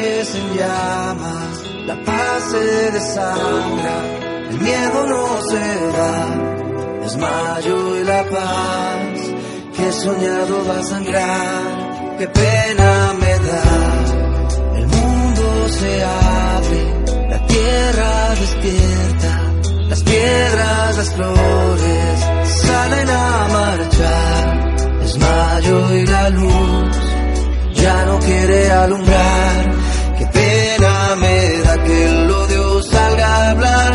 en llamas, la paz se desangra, el miedo no se da, desmayo y la paz que he soñado va a sangrar, qué pena me da, el mundo se abre, la tierra despierta, las piedras, las flores salen a marchar, desmayo y la luz ya no quiere alumbrar. salga a hablar,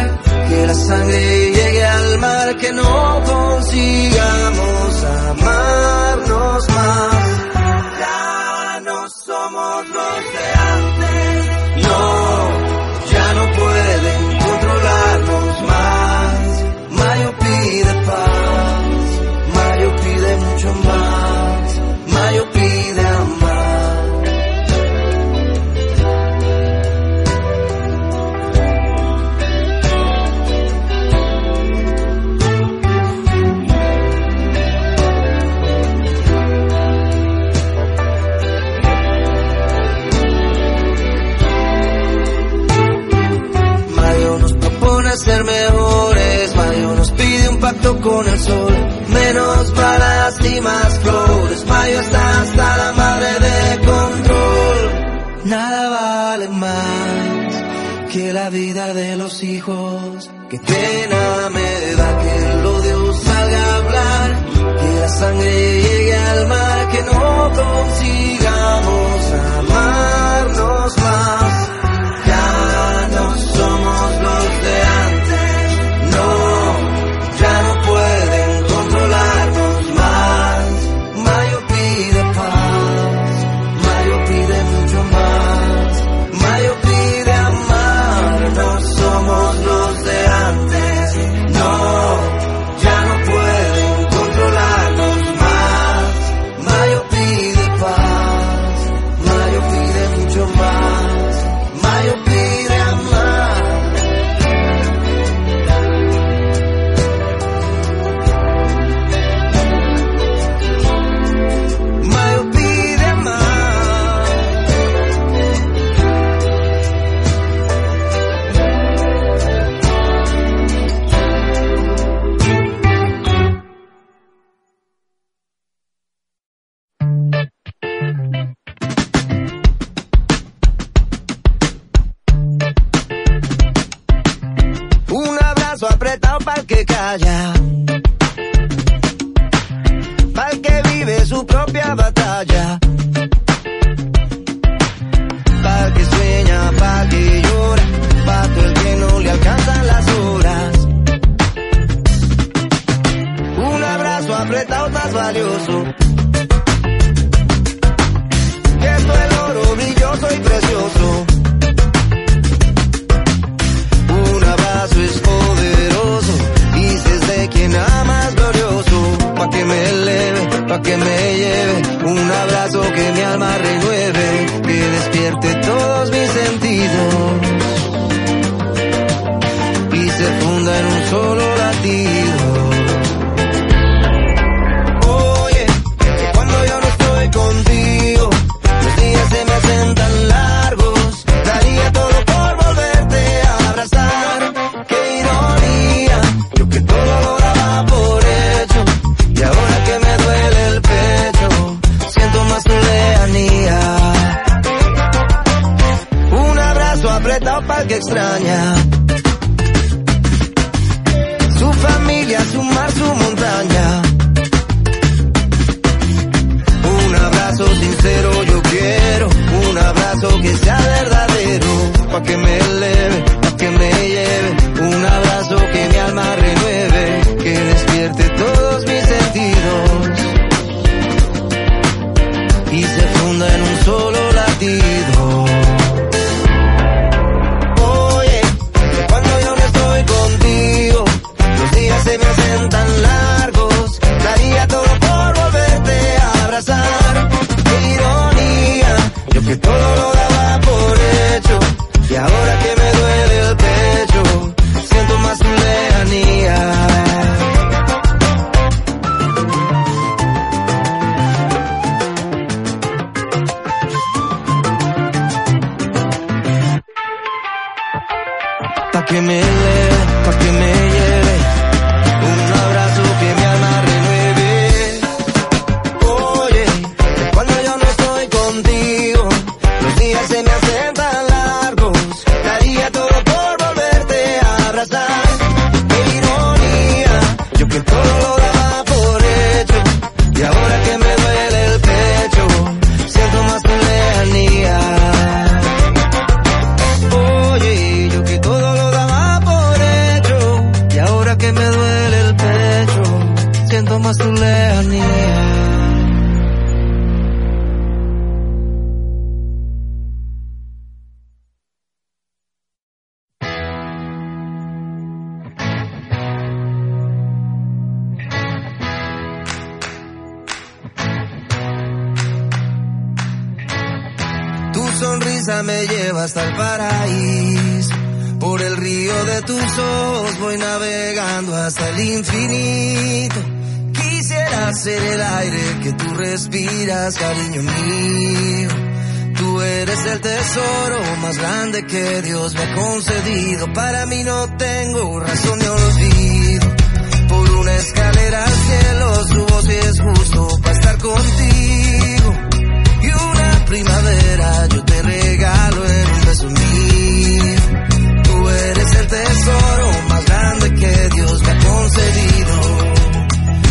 que la sangre llegue al mar, que no consigamos amarnos más. Ya no somos los de de los hijos. que pena me da que lo de salga a hablar, que la sangre llegue al mar. brisa me lleva hasta el paraíso. Por el río de tus ojos voy navegando hasta el infinito. Quisiera ser el aire que tú respiras, cariño mío. Tú eres el tesoro más grande que Dios me ha concedido. Para mí no tengo razón de olvido. Por una escalera al cielo subo si es justo para estar contigo primavera, yo te regalo en un beso mío. Tú eres el tesoro más grande que Dios me ha concedido.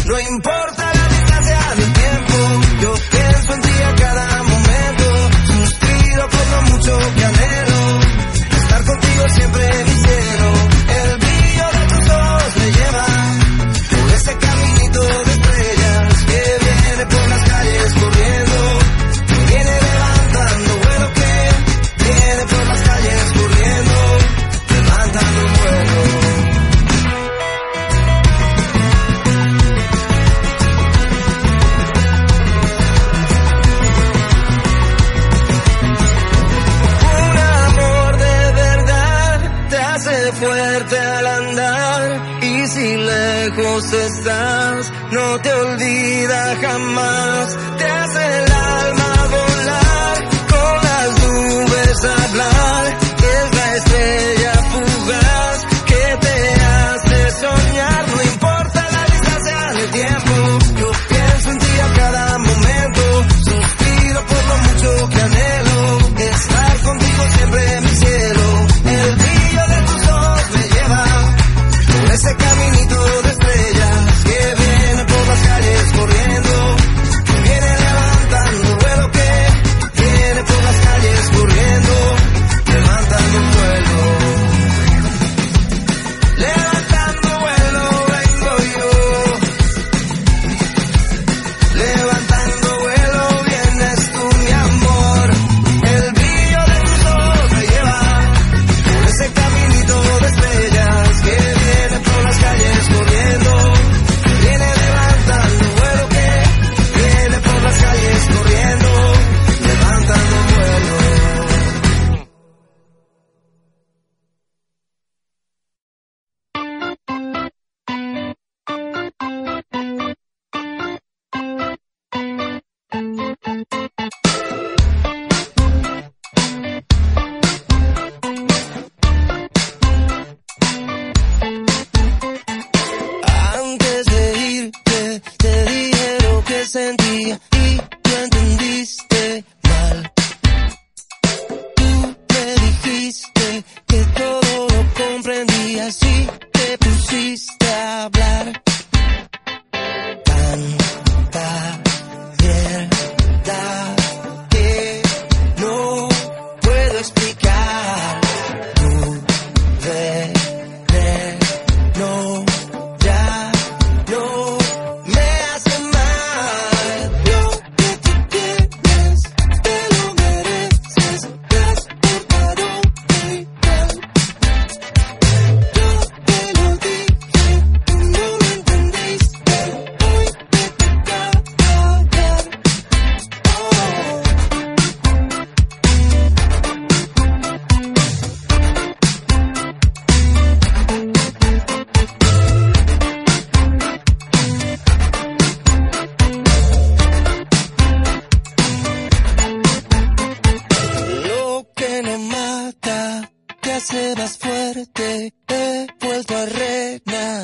No importa la distancia ni el tiempo, yo pienso en ti a cada momento. Suspiro por lo mucho que anhelo, estar contigo siempre. te pusiste a hablar.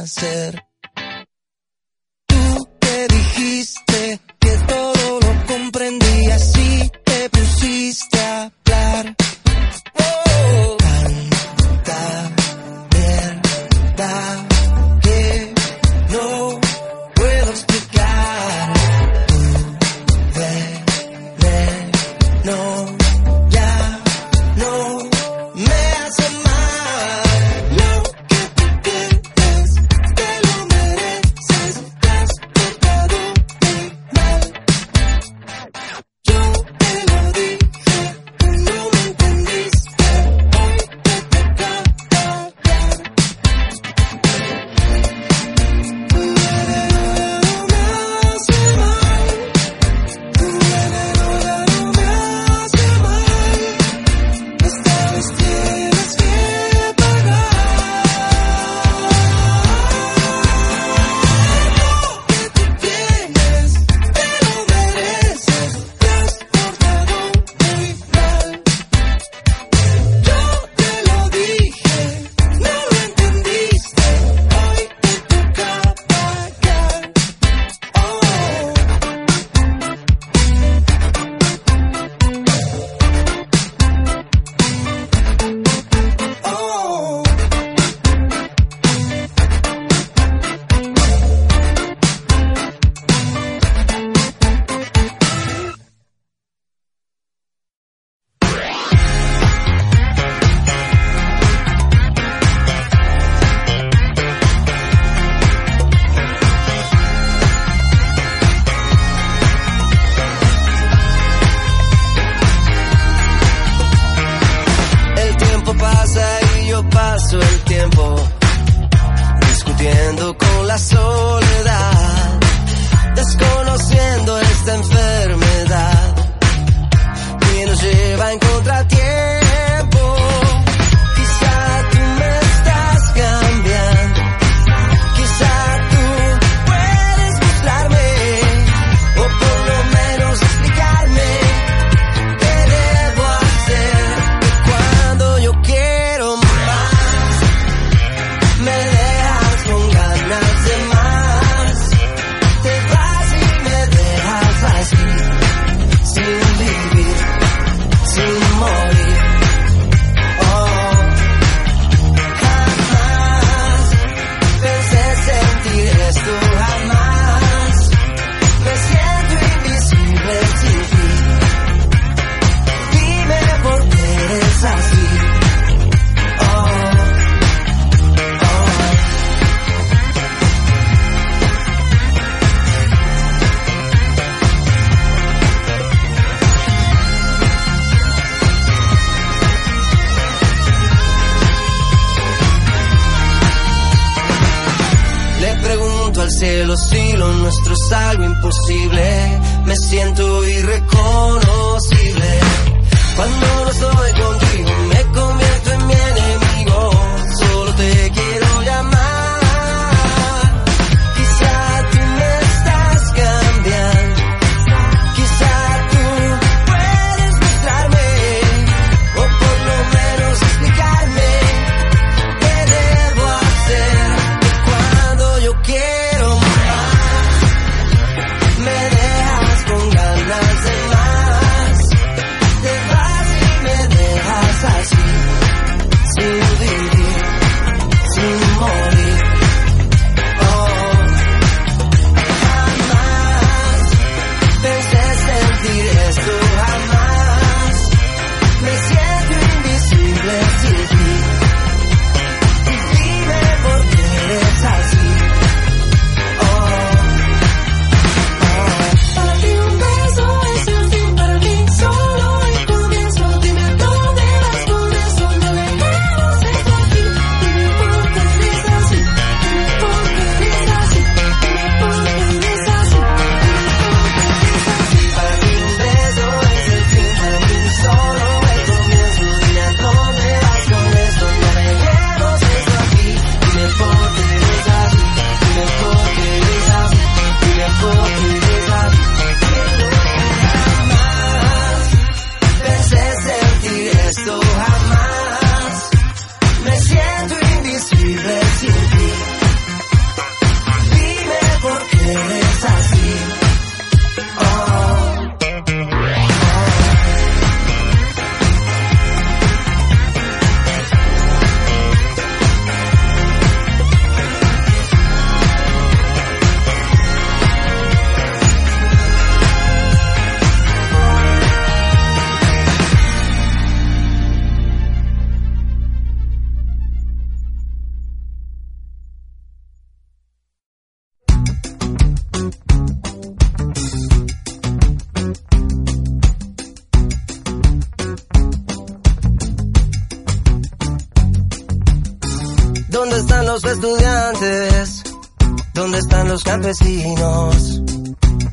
hacer.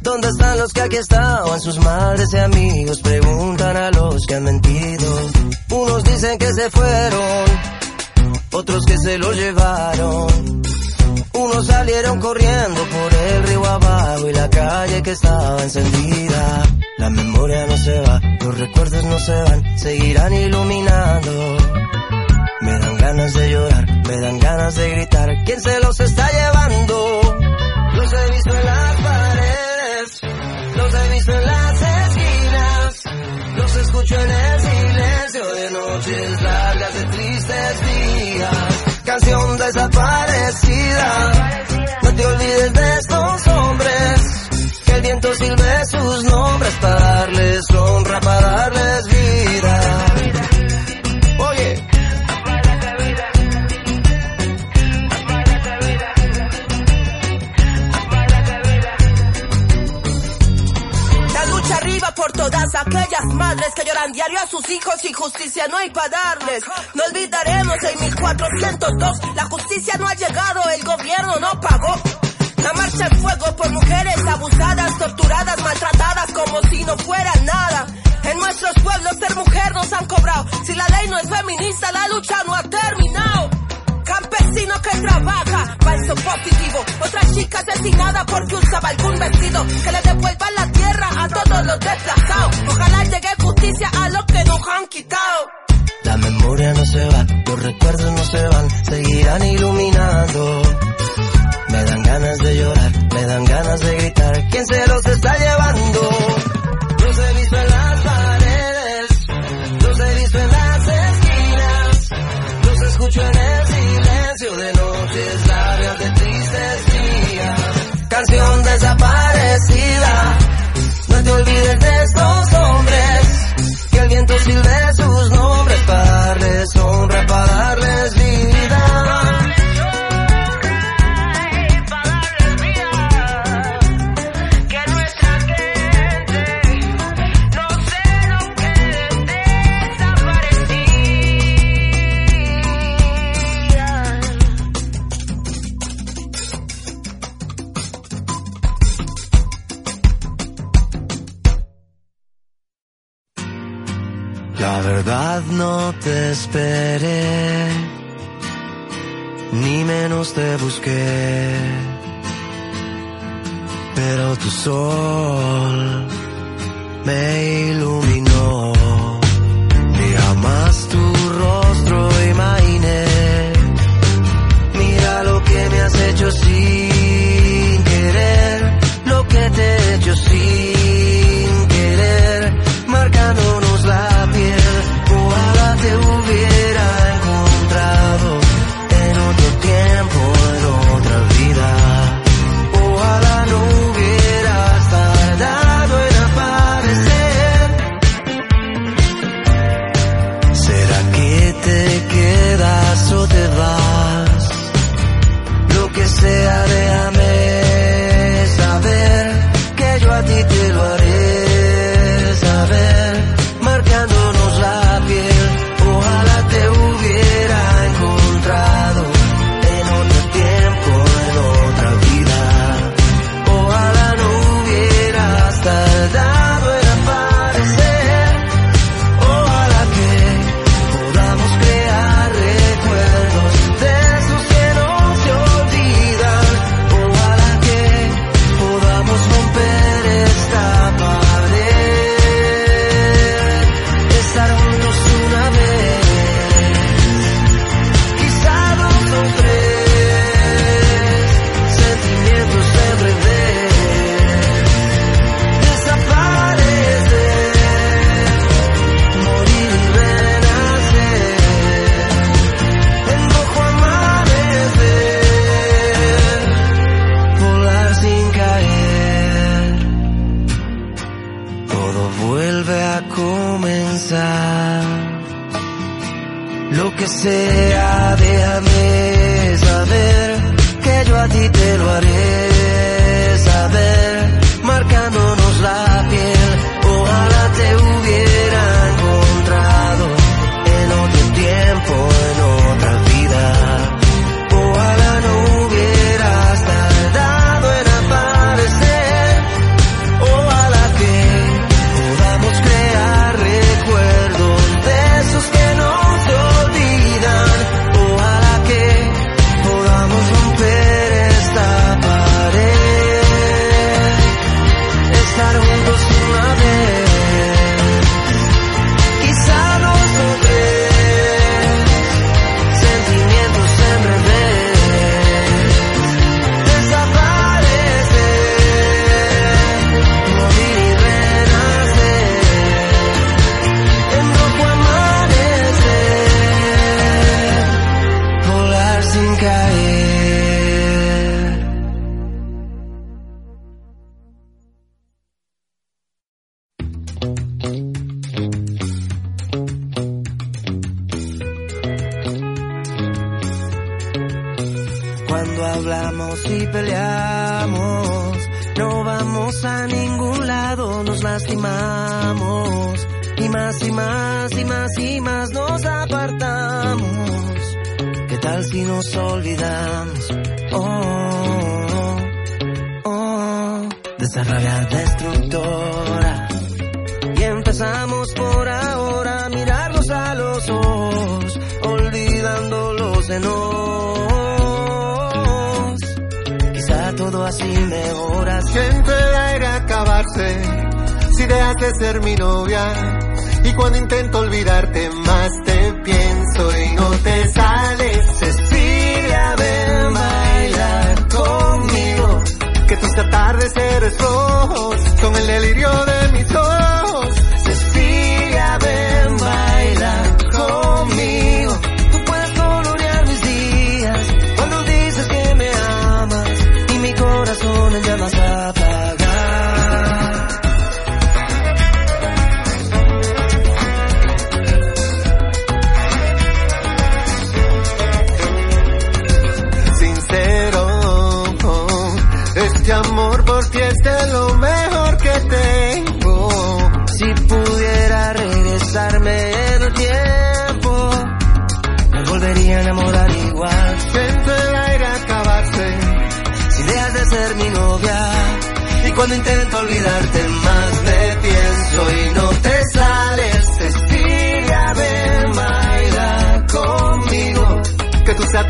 ¿Dónde están los que aquí estaban? Sus madres y amigos preguntan a los que han mentido. Unos dicen que se fueron, otros que se lo llevaron. Unos salieron corriendo por el río abajo y la calle que estaba encendida. La memoria no se va, los recuerdos no se van, seguirán iluminando. Ganas de llorar, me dan ganas de gritar. ¿Quién se los está llevando? Los he visto en las paredes, los he visto en las esquinas, los escucho en el silencio de noches largas de tristes días. Canción desaparecida, no te olvides de estos hombres, que el viento sirve sus nombres para darles honra, para darles vida. aquellas madres que lloran diario a sus hijos y justicia no hay para darles. No olvidaremos en 1402, la justicia no ha llegado, el gobierno no pagó. La marcha en fuego por mujeres abusadas, torturadas, maltratadas como si no fuera nada. En nuestros pueblos ser mujer nos han cobrado. Si la ley no es feminista, la lucha no ha terminado campesino que trabaja, falso positivo. Otra chica asesinada porque usaba algún vestido que le devuelva la tierra a todos los desplazados. Ojalá llegue justicia a los que nos han quitado. La memoria no se va, los recuerdos no se van, seguirán iluminando. Me dan ganas de llorar, me dan ganas de gritar, ¿quién se los está llevando? tendría que ser mi novia. Y cuando intento olvidarte más te pienso y no te sales. Cecilia, ven bailar conmigo. Que tus atardeceres rojos son el delirio de mis ojos. novia. Y cuando intento olvidarte más me pienso y no te sales. Cecilia, ven, baila conmigo. Que tú seas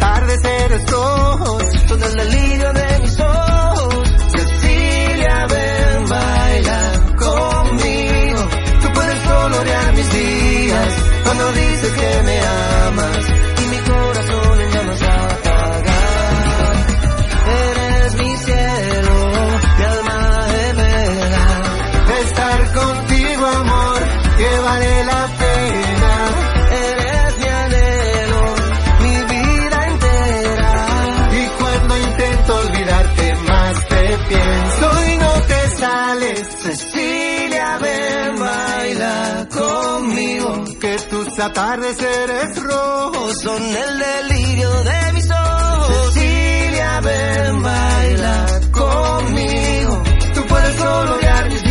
Tus atardeceres rojos son el delirio de mis ojos. Cecilia, ven, baila conmigo. Tú puedes colorear mis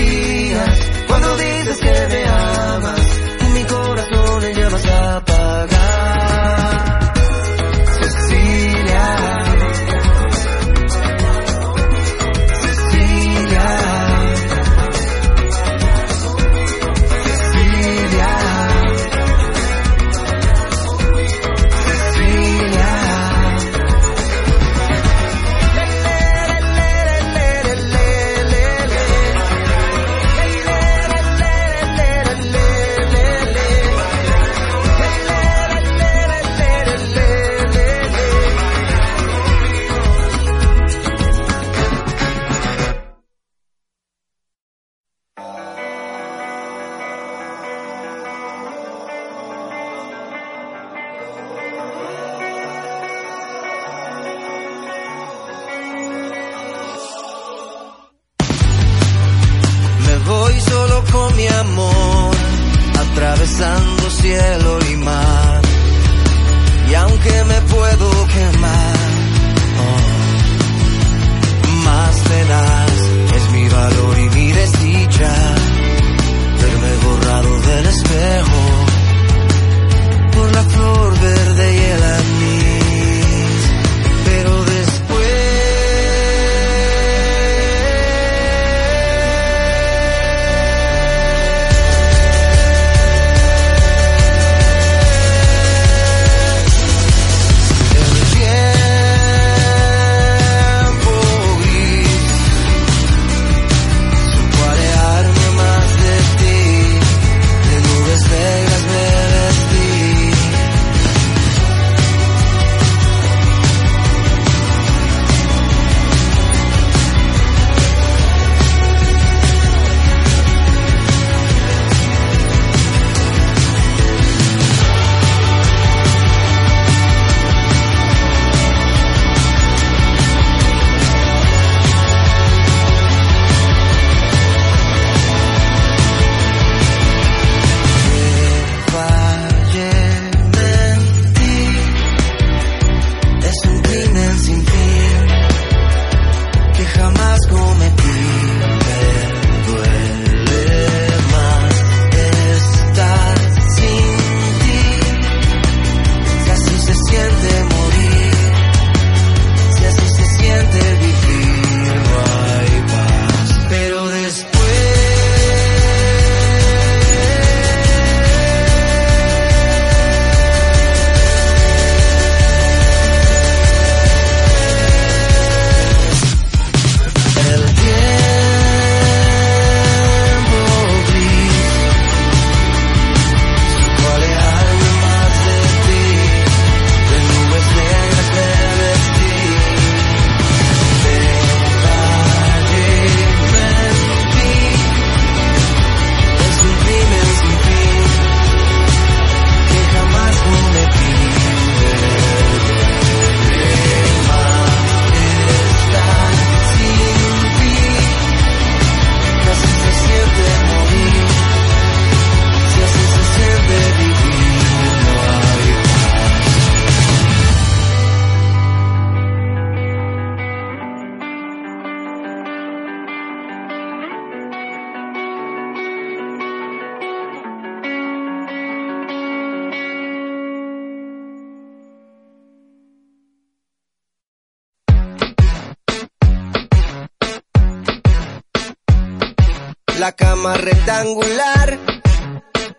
cama rectangular.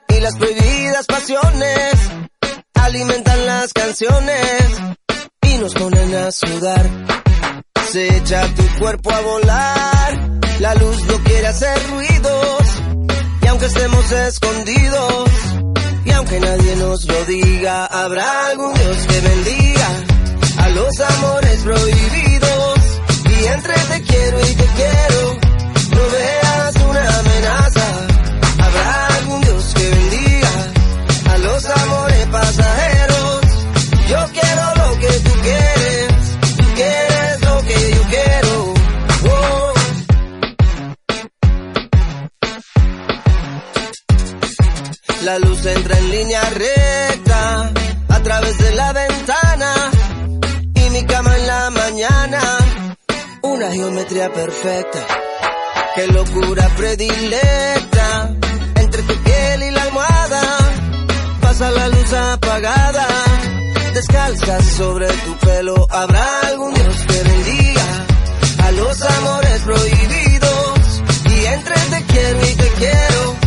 Y las prohibidas pasiones alimentan las canciones y nos ponen a sudar. Se echa tu cuerpo a volar, la luz no quiere hacer ruidos. Y aunque estemos escondidos y aunque nadie nos lo diga, habrá algún Dios que bendiga a los amores prohibidos. Y entre te quiero y te quiero, La luz entra en línea recta a través de la ventana y mi cama en la mañana. Una geometría perfecta, qué locura predilecta entre tu piel y la almohada. Pasa la luz apagada, descalza sobre tu pelo. Habrá algún Dios que bendiga a los amores prohibidos y entre te quiero y te quiero.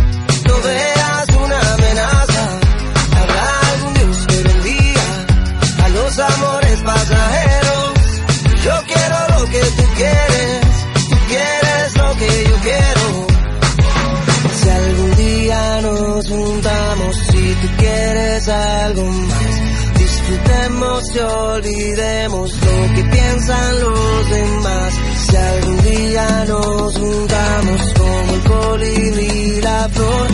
Algo más, disfrutemos y olvidemos lo que piensan los demás. Si algún día nos juntamos como el colibrí la flor,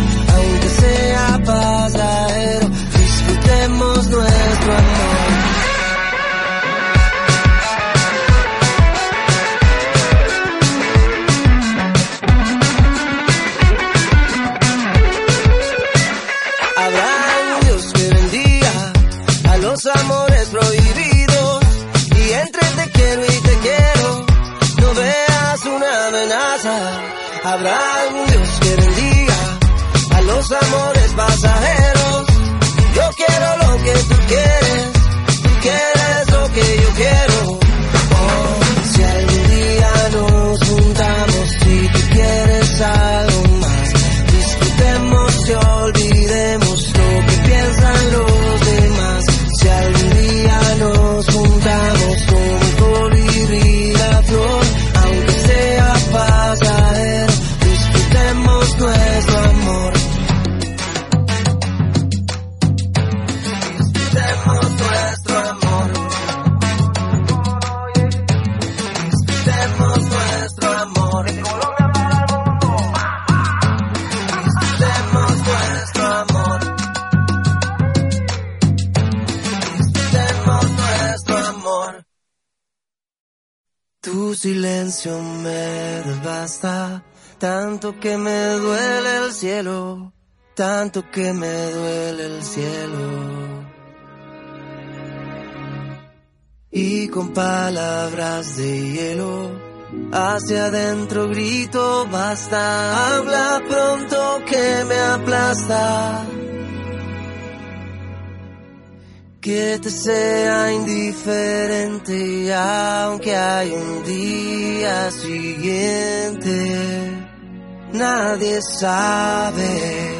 silencio me desbasta, tanto que me duele el cielo, tanto que me duele el cielo. Y con palabras de hielo, hacia adentro grito basta, habla pronto que me aplasta. Que te sea indiferente aunque hay un día siguiente. Nadie sabe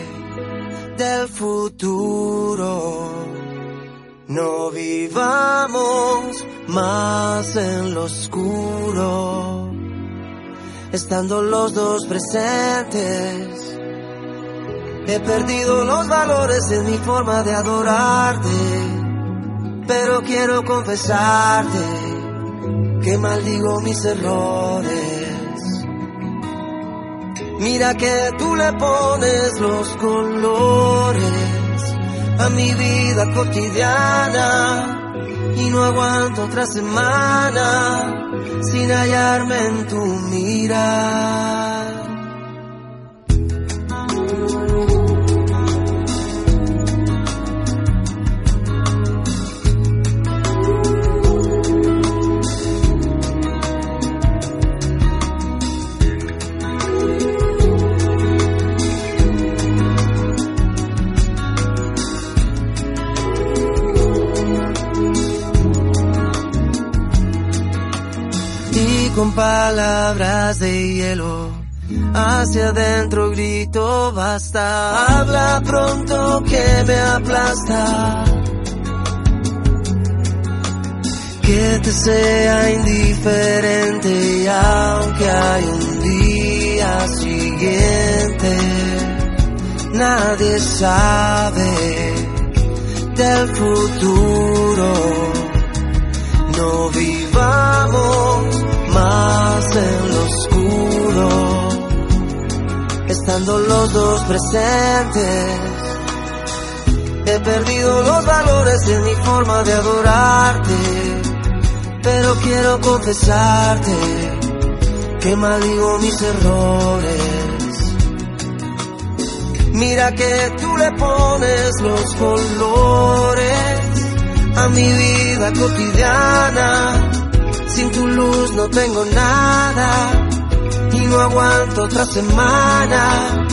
del futuro. No vivamos más en lo oscuro, estando los dos presentes. He perdido los valores en mi forma de adorarte, pero quiero confesarte que maldigo mis errores. Mira que tú le pones los colores a mi vida cotidiana y no aguanto otra semana sin hallarme en tu mirar. Con palabras de hielo Hacia adentro grito basta, habla pronto que me aplasta. Que te sea indiferente y aunque hay un día siguiente, nadie sabe del futuro. No vivamos más en lo oscuro, estando los dos presentes. He perdido los valores en mi forma de adorarte, pero quiero confesarte que maldigo mis errores. Mira que tú le pones los colores a mi vida cotidiana. Sin tu luz no tengo nada y no aguanto otra semana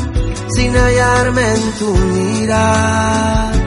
sin hallarme en tu mirar.